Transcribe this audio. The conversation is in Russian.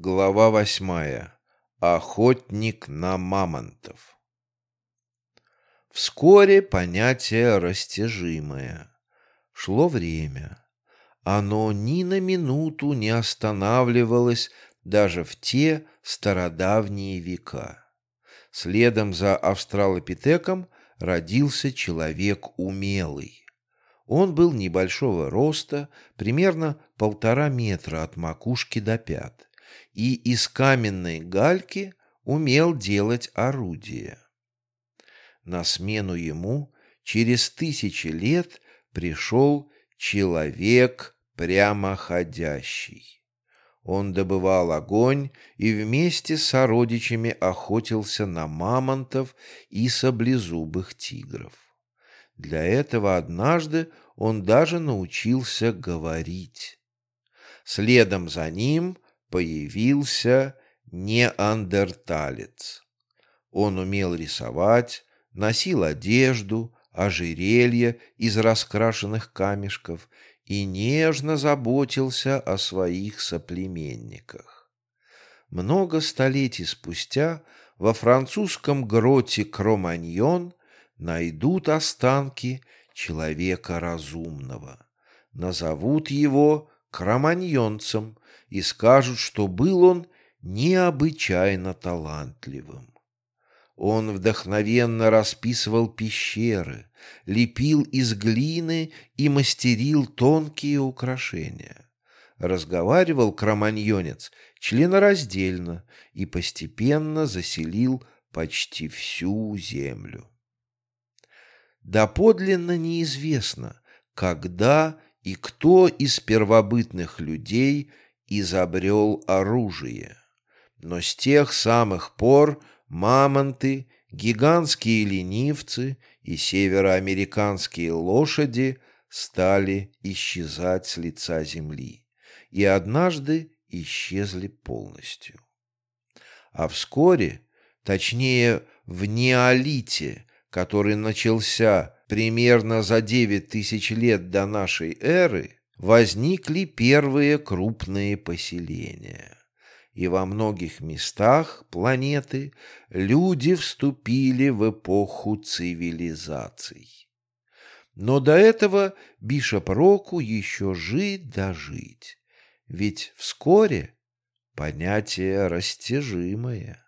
Глава восьмая. Охотник на мамонтов. Вскоре понятие растяжимое. Шло время. Оно ни на минуту не останавливалось даже в те стародавние века. Следом за австралопитеком родился человек умелый. Он был небольшого роста, примерно полтора метра от макушки до пят и из каменной гальки умел делать орудия. На смену ему через тысячи лет пришел человек прямоходящий. Он добывал огонь и вместе с сородичами охотился на мамонтов и саблезубых тигров. Для этого однажды он даже научился говорить. Следом за ним появился неандерталец. Он умел рисовать, носил одежду, ожерелья из раскрашенных камешков и нежно заботился о своих соплеменниках. Много столетий спустя во французском гроте Кроманьон найдут останки человека разумного. Назовут его кроманьонцем и скажут, что был он необычайно талантливым. Он вдохновенно расписывал пещеры, лепил из глины и мастерил тонкие украшения. Разговаривал кроманьонец членораздельно и постепенно заселил почти всю землю. Доподлинно неизвестно, когда и кто из первобытных людей изобрел оружие. Но с тех самых пор мамонты, гигантские ленивцы и североамериканские лошади стали исчезать с лица земли и однажды исчезли полностью. А вскоре, точнее в неолите, который начался примерно за девять тысяч лет до нашей эры, возникли первые крупные поселения. И во многих местах планеты люди вступили в эпоху цивилизаций. Но до этого Бишоп Року еще жить да жить, ведь вскоре понятие растяжимое.